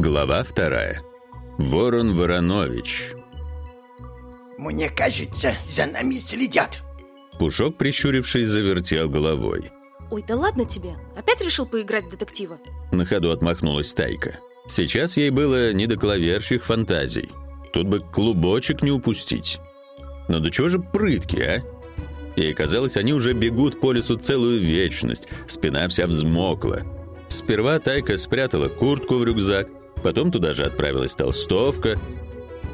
Глава вторая. Ворон Воронович. Мне кажется, за нами следят. Пушок, прищурившись, завертел головой. Ой, да ладно тебе. Опять решил поиграть в детектива? На ходу отмахнулась Тайка. Сейчас ей было не до клаверщих фантазий. Тут бы клубочек не упустить. Но до чего же прытки, а? Ей казалось, они уже бегут по лесу целую вечность, спина вся взмокла. Сперва Тайка спрятала куртку в рюкзак, Потом туда же отправилась толстовка.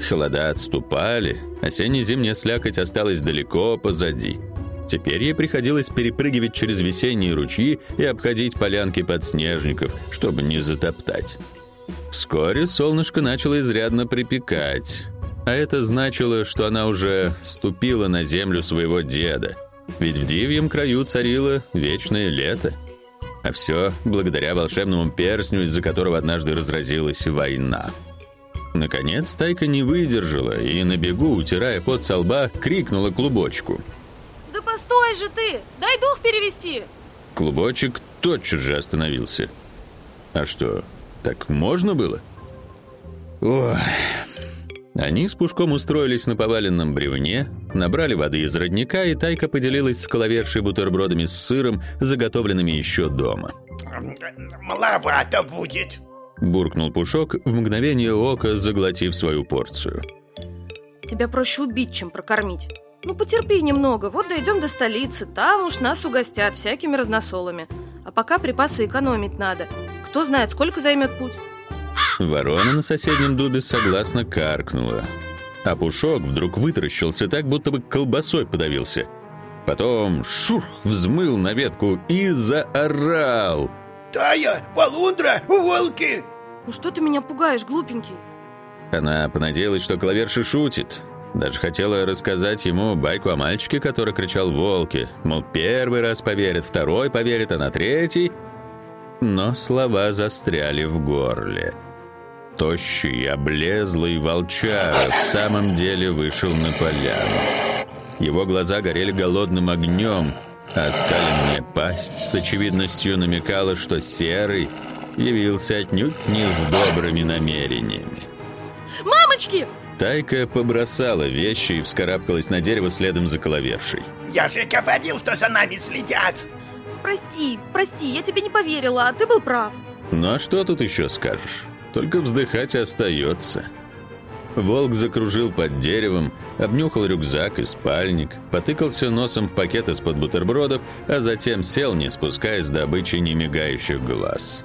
Холода отступали, осенне-зимняя слякоть осталась далеко позади. Теперь ей приходилось перепрыгивать через весенние ручьи и обходить полянки подснежников, чтобы не затоптать. Вскоре солнышко начало изрядно припекать, а это значило, что она уже ступила на землю своего деда. Ведь в дивьем краю царило вечное лето. А все благодаря волшебному перстню, из-за которого однажды разразилась война. Наконец Тайка не выдержала и на бегу, утирая пот со лба, крикнула клубочку. Да постой же ты! Дай дух перевести! Клубочек тотчас же остановился. А что, так можно было? Ой, они с Пушком устроились на поваленном бревне, набрали воды из родника, и Тайка поделилась с коловершей бутербродами с сыром, заготовленными еще дома. «Маловато будет», — буркнул Пушок, в мгновение ока заглотив свою порцию. «Тебя проще убить, чем прокормить. Ну, потерпи немного, вот дойдем до столицы, там уж нас угостят всякими разносолами. А пока припасы экономить надо. Кто знает, сколько займет путь». Ворона на соседнем дубе согласно каркнула. А Пушок вдруг вытаращился так, будто бы колбасой подавился. Потом шур взмыл на ветку и заорал. «Тая! Полундра! Волки!» Ну что ты меня пугаешь, глупенький? Она понадеялась, что клаверша шутит. Даже хотела рассказать ему байку о мальчике, который кричал «волки». Мол, первый раз поверит, второй поверит, а на третий... Но слова застряли в горле. Тощий, облезлый волчар в самом деле вышел на поляну. Его глаза горели голодным огнем, а скаленная пасть с очевидностью намекала, что серый явился отнюдь не с добрыми намерениями. Мамочки! Тайка побросала вещи и вскарабкалась на дерево следом за коловершей. «Я же говорил, что за нами следят!» Прости, прости, я тебе не поверила, а ты был прав. Ну а что тут еще скажешь? Только вздыхать остается. Волк закружил под деревом, обнюхал рюкзак и спальник, потыкался носом в пакет из-под бутербродов, а затем сел, не спуская с добычи немигающих глаз.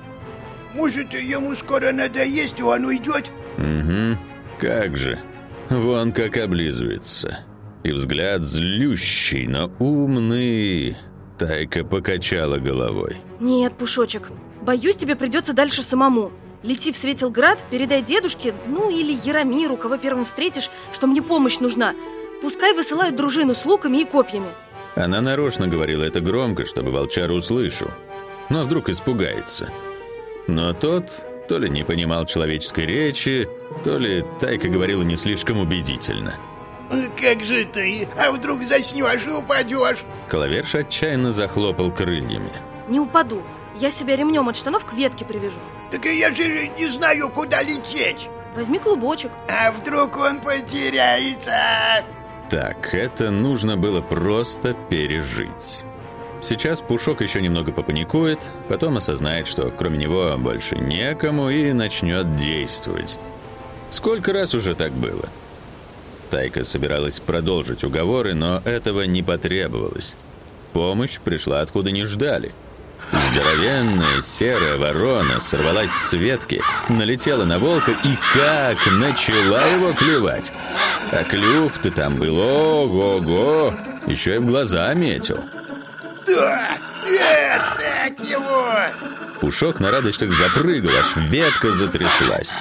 «Может, ему скоро надоест, и он уйдет?» «Угу, как же. Вон как облизывается. И взгляд злющий, но умный». Тайка покачала головой. Нет, Пушочек, боюсь, тебе придется дальше самому. Лети в Светилград, передай дедушке, ну или Яромиру, кого первым встретишь, что мне помощь нужна. Пускай высылают дружину с луками и копьями. Она нарочно говорила это громко, чтобы волчар услышал. Но вдруг испугается. Но тот то ли не понимал человеческой речи, то ли Тайка говорила не слишком убедительно. «Как же ты? А вдруг заснешь и упадешь?» Коловерш отчаянно захлопал крыльями. Не упаду. Я себя ремнем от штанов к ветке привяжу. «Так я же не знаю, куда лететь!» Возьми клубочек. «А вдруг он потеряется?» Так, это нужно было просто пережить. Сейчас Пушок еще немного попаникует, потом осознает, что кроме него больше некому и начнет действовать. Сколько раз уже так было? Тайка собиралась продолжить уговоры, но этого не потребовалось. Помощь пришла откуда не ждали. Здоровенная серая ворона сорвалась с ветки, налетела на волка и как начала его клевать. А клюв-то там был ого-го, еще и в глаза метил. «Да! Да! Так его!» Пушок на радостях запрыгал, аж ветка затряслась.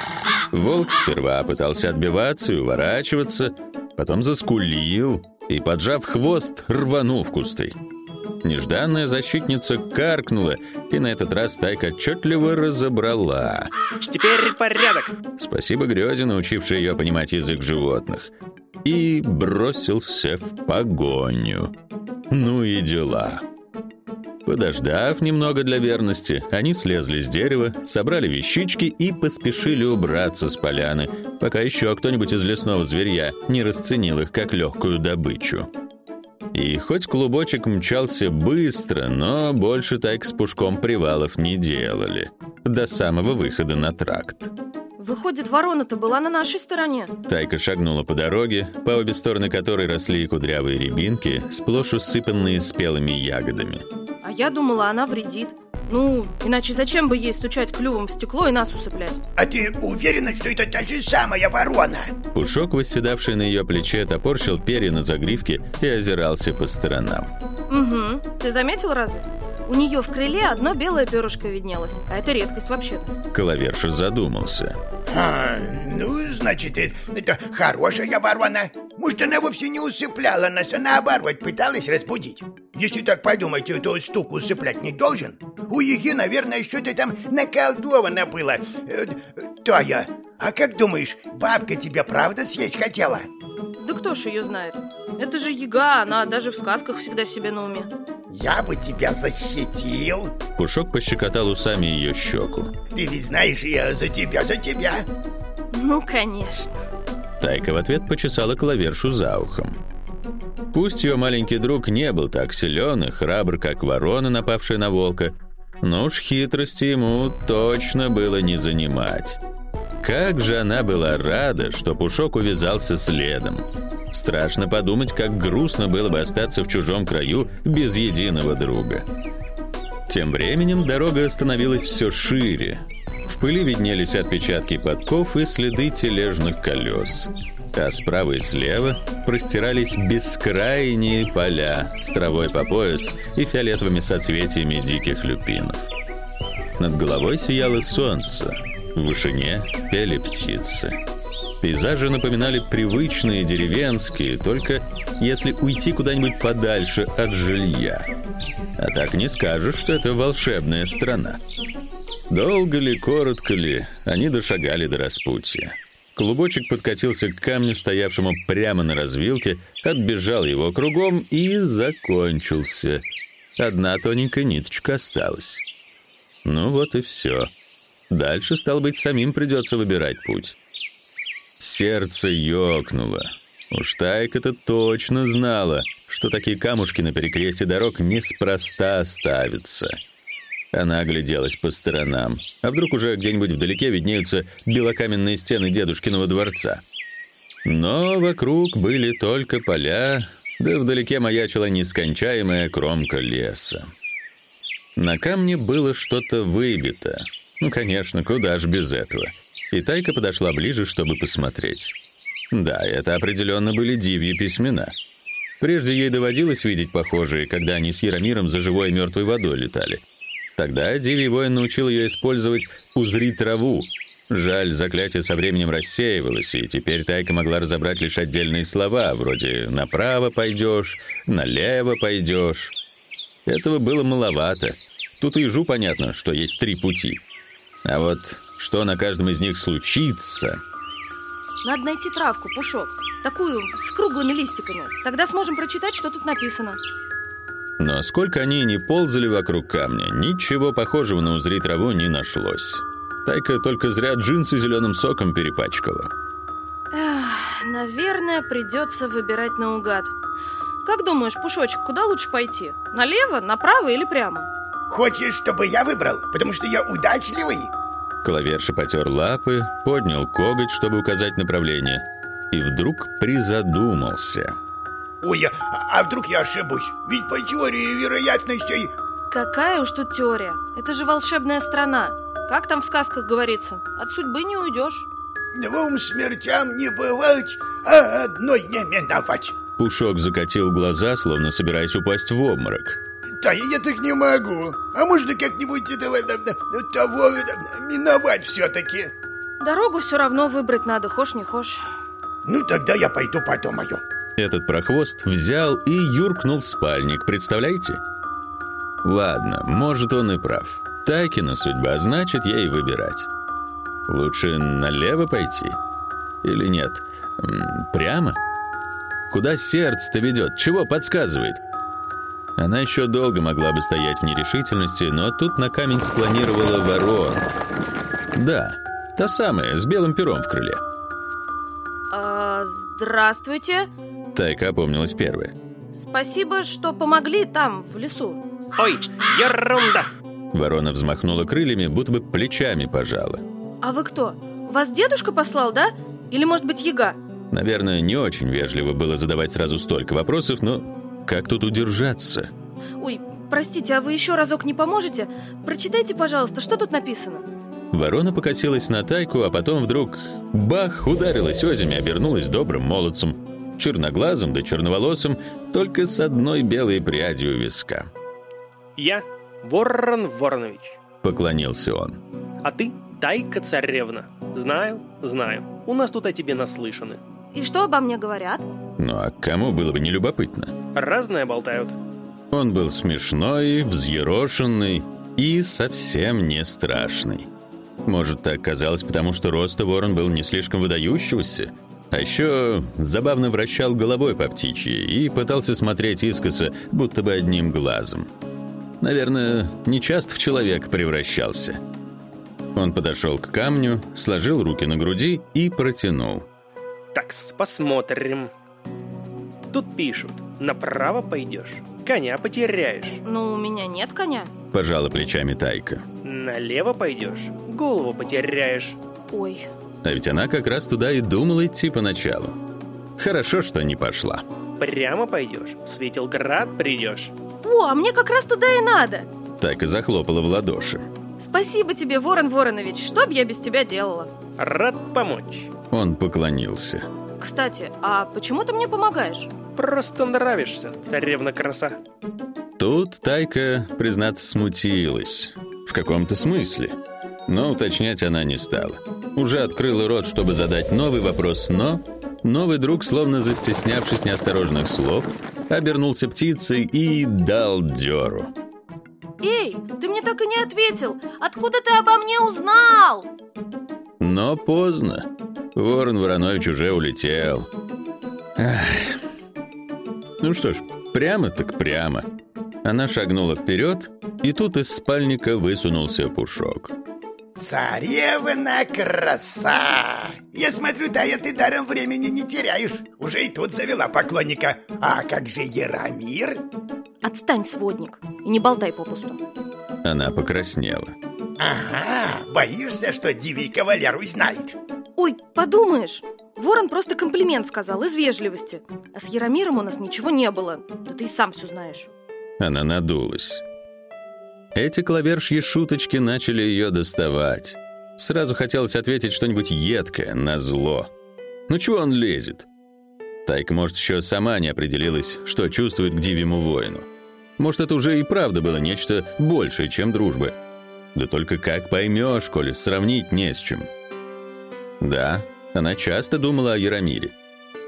Волк сперва пытался отбиваться и уворачиваться, потом заскулил и, поджав хвост, рванул в кусты. Нежданная защитница каркнула, и на этот раз Тайка отчетливо разобрала. Теперь порядок. Спасибо Грёзе, научившей ее понимать язык животных. И бросился в погоню. Ну и дела. Подождав немного для верности, они слезли с дерева, собрали вещички и поспешили убраться с поляны, пока еще кто-нибудь из лесного зверья не расценил их как легкую добычу. И хоть клубочек мчался быстро, но больше так с пушком привалов не делали. До самого выхода на тракт. Выходит, ворона-то была на нашей стороне. Тайка шагнула по дороге, по обе стороны которой росли кудрявые рябинки, сплошь усыпанные спелыми ягодами. А я думала, она вредит. Ну, иначе зачем бы ей стучать клювом в стекло и нас усыплять? А ты уверена, что это та же самая ворона? Пушок, восседавший на ее плече, топорщил перья на загривке и озирался по сторонам. Угу. Ты заметил разве? У нее в крыле одно белое перышко виднелось, а это редкость вообще-то. Коловерша задумался. А, ну, значит, это, это хорошая ворона. Может, она вовсе не усыпляла нас, а наоборот пыталась разбудить. Если так подумать, то стук усыплять не должен. У Еги, наверное, что-то там наколдовано было. Э, Тоя, а как думаешь, бабка тебя правда съесть хотела? Да кто ж ее знает? Это же яга, она даже в сказках всегда себе на уме. Я бы тебя защитил. Пушок пощекотал усами ее щеку. Ты ведь знаешь, я за тебя, за тебя. Ну, конечно. Тайка в ответ почесала клавершу за ухом. Пусть ее маленький друг не был так силен и храбр, как ворона, напавшая на волка, но уж хитрости ему точно было не занимать. Как же она была рада, что Пушок увязался следом. Страшно подумать, как грустно было бы остаться в чужом краю без единого друга. Тем временем дорога становилась все шире. В пыли виднелись отпечатки подков и следы тележных колес. А справа и слева простирались бескрайние поля с травой по пояс и фиолетовыми соцветиями диких люпинов. Над головой сияло солнце, в вышине пели птицы. Пейзажи напоминали привычные деревенские, только если уйти куда-нибудь подальше от жилья. А так не скажешь, что это волшебная страна. Долго ли, коротко ли, они дошагали до распутья. Клубочек подкатился к камню, стоявшему прямо на развилке, отбежал его кругом и закончился. Одна тоненькая ниточка осталась. Ну вот и все. Дальше, стал быть, самим придется выбирать путь. Сердце ёкнуло. Уж Тайка-то точно знала, что такие камушки на перекрестье дорог неспроста ставятся. Она огляделась по сторонам. А вдруг уже где-нибудь вдалеке виднеются белокаменные стены дедушкиного дворца? Но вокруг были только поля, да вдалеке маячила нескончаемая кромка леса. На камне было что-то выбито. Ну, конечно, куда ж без этого. И Тайка подошла ближе, чтобы посмотреть. Да, это определенно были дивьи письмена. Прежде ей доводилось видеть похожие, когда они с Яромиром за живой и мертвой водой летали. Тогда Дивий воин научил ее использовать «узри траву». Жаль, заклятие со временем рассеивалось, и теперь Тайка могла разобрать лишь отдельные слова, вроде «направо пойдешь», «налево пойдешь». Этого было маловато. Тут и ежу понятно, что есть три пути. А вот что на каждом из них случится... Надо найти травку, пушок. Такую, с круглыми листиками. Тогда сможем прочитать, что тут написано. Но сколько они ни ползали вокруг камня, ничего похожего на узри траву не нашлось. Тайка только зря джинсы зеленым соком перепачкала. Эх, наверное, придется выбирать наугад. Как думаешь, Пушочек, куда лучше пойти? Налево, направо или прямо? Хочешь, чтобы я выбрал? Потому что я удачливый? Клаверша потер лапы, поднял коготь, чтобы указать направление, и вдруг призадумался. Ой, а, а вдруг я ошибусь? Ведь по теории вероятностей... Какая уж тут теория? Это же волшебная страна. Как там в сказках говорится? От судьбы не уйдешь. Двум смертям не бывать, а одной не миновать. Пушок закатил глаза, словно собираясь упасть в обморок. Да я так не могу. А можно как-нибудь этого того миновать все-таки? Дорогу все равно выбрать надо, хошь не хошь. Ну, тогда я пойду подумаю. Этот прохвост взял и юркнул в спальник, представляете? Ладно, может, он и прав. Такина судьба, значит, ей выбирать. Лучше налево пойти? Или нет? Прямо? Куда сердце-то ведет? Чего подсказывает? Она еще долго могла бы стоять в нерешительности, но тут на камень спланировала ворона. Да, та самая, с белым пером в крыле. А, здравствуйте. Тайка опомнилась первая. Спасибо, что помогли там, в лесу. Ой, ерунда. Ворона взмахнула крыльями, будто бы плечами пожала. А вы кто? Вас дедушка послал, да? Или, может быть, яга? Наверное, не очень вежливо было задавать сразу столько вопросов, но как тут удержаться? Ой, простите, а вы еще разок не поможете? Прочитайте, пожалуйста, что тут написано. Ворона покосилась на тайку, а потом вдруг бах, ударилась озими, обернулась добрым молодцем, черноглазым да черноволосым, только с одной белой прядью виска. Я Ворон Воронович. Поклонился он. А ты Тайка Царевна. Знаю, знаю. У нас тут о тебе наслышаны. И что обо мне говорят? Ну а кому было бы не любопытно? Разное болтают. Он был смешной, взъерошенный и совсем не страшный. Может, так казалось, потому что роста ворон был не слишком выдающегося, а еще забавно вращал головой по птичьи и пытался смотреть искоса, будто бы одним глазом. Наверное, не часто в человека превращался. Он подошел к камню, сложил руки на груди и протянул. Так, посмотрим. Тут пишут, направо пойдешь, коня потеряешь. Ну, у меня нет коня. Пожала плечами Тайка. Налево пойдешь, голову потеряешь. Ой. А ведь она как раз туда и думала идти поначалу. Хорошо, что не пошла. Прямо пойдешь, в Светилград придешь. О, а мне как раз туда и надо. Так и захлопала в ладоши. Спасибо тебе, Ворон Воронович. Что б я без тебя делала? Рад помочь. Он поклонился. Кстати, а почему ты мне помогаешь? Просто нравишься, царевна краса. Тут Тайка, признаться, смутилась. В каком-то смысле. Но уточнять она не стала. Уже открыла рот, чтобы задать новый вопрос, но... Новый друг, словно застеснявшись неосторожных слов, обернулся птицей и дал дёру. Эй, ты мне так и не ответил. Откуда ты обо мне узнал? Но поздно. Ворон Воронович уже улетел. Ах. Ну что ж, прямо так прямо. Она шагнула вперед, и тут из спальника высунулся Пушок. Царевна краса! Я смотрю, Тая, ты даром времени не теряешь. Уже и тут завела поклонника. А как же Яромир? Отстань, сводник, и не болтай попусту. Она покраснела. Ага, боишься, что дивий кавалер узнает? Ой, подумаешь, Ворон просто комплимент сказал из вежливости. А с Яромиром у нас ничего не было. Да ты и сам все знаешь. Она надулась. Эти клавершьи шуточки начали ее доставать. Сразу хотелось ответить что-нибудь едкое, на зло. Ну чего он лезет? Тайка, может, еще сама не определилась, что чувствует к дивьему воину. Может, это уже и правда было нечто большее, чем дружба. Да только как поймешь, коли сравнить не с чем. Да, она часто думала о Яромире.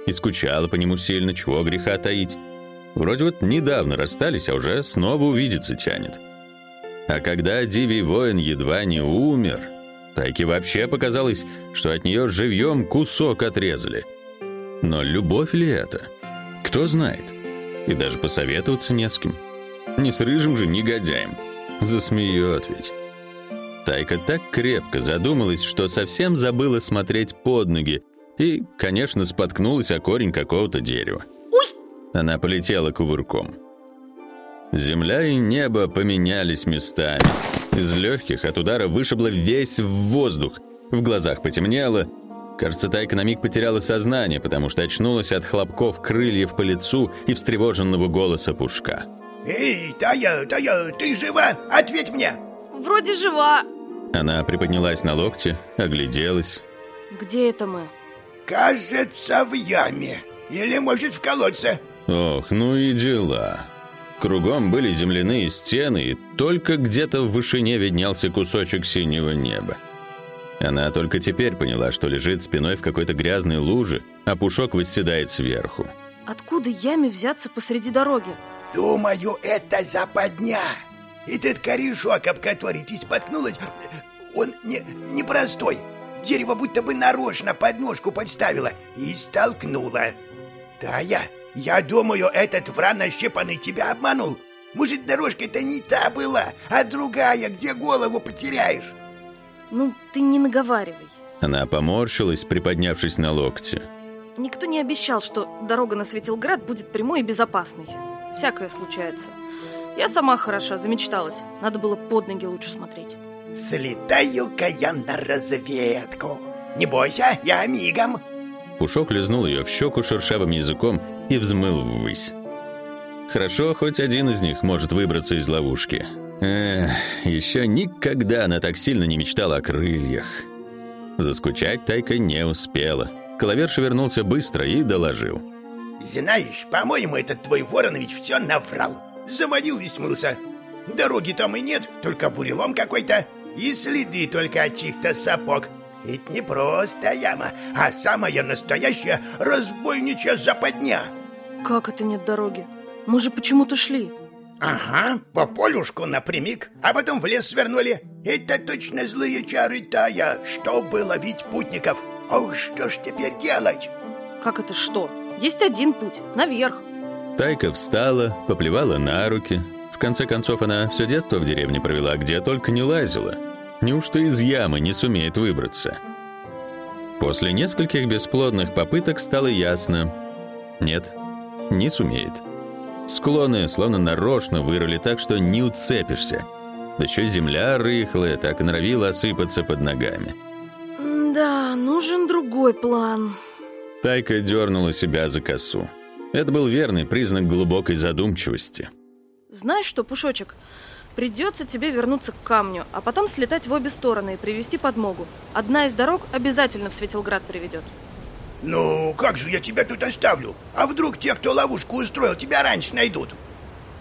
И скучала по нему сильно, чего греха таить. Вроде вот недавно расстались, а уже снова увидеться тянет. А когда Дивий воин едва не умер, Тайке вообще показалось, что от нее живьем кусок отрезали. Но любовь ли это? Кто знает? И даже посоветоваться не с кем. Не с рыжим же негодяем. Засмеет ведь. Тайка так крепко задумалась, что совсем забыла смотреть под ноги и, конечно, споткнулась о корень какого-то дерева. Уй! Она полетела кувырком. Земля и небо поменялись местами. Из легких от удара вышибло весь воздух. В глазах потемнело. Кажется, Тайка на миг потеряла сознание, потому что очнулась от хлопков крыльев по лицу и встревоженного голоса Пушка. Эй, Тая, Тая, ты жива? Ответь мне! Вроде жива. Она приподнялась на локте, огляделась. Где это мы? Кажется, в яме. Или, может, в колодце. Ох, ну и дела. Кругом были земляные стены, и только где-то в вышине виднелся кусочек синего неба. Она только теперь поняла, что лежит спиной в какой-то грязной луже, а пушок восседает сверху. Откуда яме взяться посреди дороги? Думаю, это западня. Этот корешок, об который ты споткнулась, он не, непростой. Дерево будто бы нарочно подножку подставило и столкнуло. Тая, я думаю, этот вран нащепанный тебя обманул. Может, дорожка-то не та была, а другая, где голову потеряешь? Ну, ты не наговаривай. Она поморщилась, приподнявшись на локте. Никто не обещал, что дорога на Светилград будет прямой и безопасной. Всякое случается. Я сама хороша, замечталась. Надо было под ноги лучше смотреть. Слетаю-ка я на разведку. Не бойся, я мигом. Пушок лизнул ее в щеку шершавым языком и взмыл ввысь. Хорошо, хоть один из них может выбраться из ловушки. Эх, еще никогда она так сильно не мечтала о крыльях. Заскучать Тайка не успела. Клаверша вернулся быстро и доложил. Знаешь, по-моему, этот твой Воронович все наврал. Заманил и смылся. Дороги там и нет, только бурелом какой-то. И следы только от чьих-то сапог. Это не просто яма, а самая настоящая разбойничья западня. Как это нет дороги? Мы же почему-то шли. Ага, по полюшку напрямик, а потом в лес свернули. Это точно злые чары Тая, чтобы ловить путников. Ох, что ж теперь делать? Как это что? Есть один путь, наверх. Тайка встала, поплевала на руки. В конце концов, она все детство в деревне провела, где только не лазила. Неужто из ямы не сумеет выбраться? После нескольких бесплодных попыток стало ясно. Нет, не сумеет. Склоны словно нарочно вырыли так, что не уцепишься. Да еще земля рыхлая, так и норовила осыпаться под ногами. Да, нужен другой план. Тайка дернула себя за косу. Это был верный признак глубокой задумчивости. Знаешь что, Пушочек, придется тебе вернуться к камню, а потом слетать в обе стороны и привести подмогу. Одна из дорог обязательно в Светилград приведет. Ну, как же я тебя тут оставлю? А вдруг те, кто ловушку устроил, тебя раньше найдут?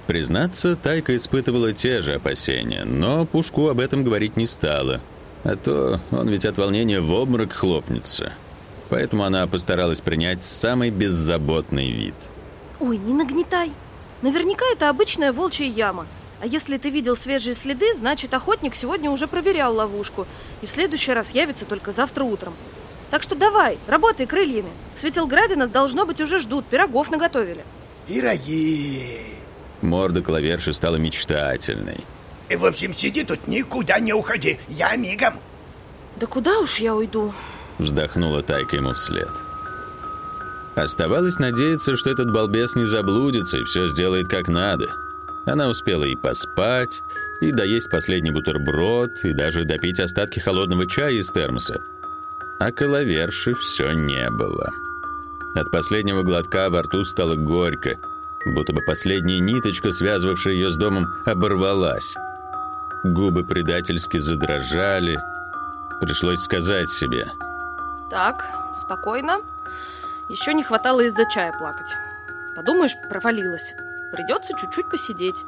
Признаться, Тайка испытывала те же опасения, но Пушку об этом говорить не стала. А то он ведь от волнения в обморок хлопнется. Поэтому она постаралась принять самый беззаботный вид. Ой, не нагнетай. Наверняка это обычная волчья яма. А если ты видел свежие следы, значит, охотник сегодня уже проверял ловушку и в следующий раз явится только завтра утром. Так что давай, работай крыльями. В Светилграде нас, должно быть, уже ждут, пирогов наготовили. Пироги. Морда клаверши стала мечтательной. И, в общем, сиди тут, никуда не уходи, я мигом. Да куда уж я уйду? Вздохнула Тайка ему вслед. Оставалось надеяться, что этот балбес не заблудится и все сделает как надо. Она успела и поспать, и доесть последний бутерброд, и даже допить остатки холодного чая из термоса а коловерши все не было. От последнего глотка во рту стало горько, будто бы последняя ниточка, связывавшая ее с домом, оборвалась. Губы предательски задрожали. Пришлось сказать себе. Так, спокойно. Еще не хватало из-за чая плакать. Подумаешь, провалилась. Придется чуть-чуть посидеть.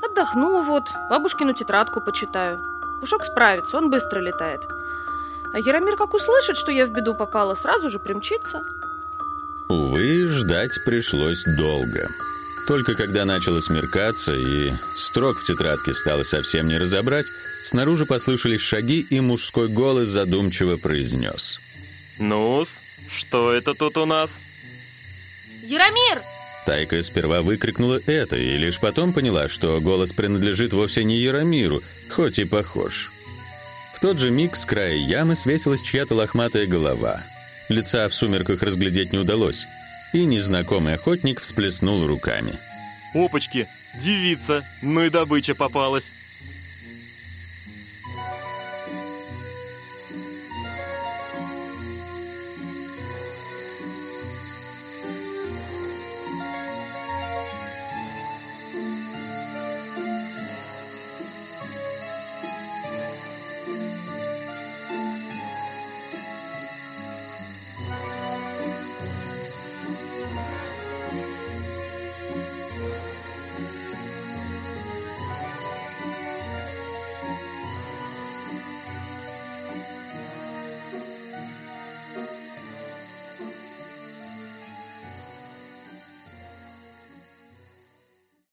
Отдохну вот, бабушкину тетрадку почитаю. Пушок справится, он быстро летает. А Яромир, как услышит, что я в беду попала, сразу же примчится. Увы, ждать пришлось долго. Только когда начало смеркаться и строк в тетрадке стало совсем не разобрать, снаружи послышались шаги, и мужской голос задумчиво произнес. Ну что это тут у нас?» «Яромир!» Тайка сперва выкрикнула это и лишь потом поняла, что голос принадлежит вовсе не Яромиру, хоть и похож. В тот же миг с края ямы свесилась чья-то лохматая голова. Лица в сумерках разглядеть не удалось, и незнакомый охотник всплеснул руками. «Опачки! Девица! Ну и добыча попалась!»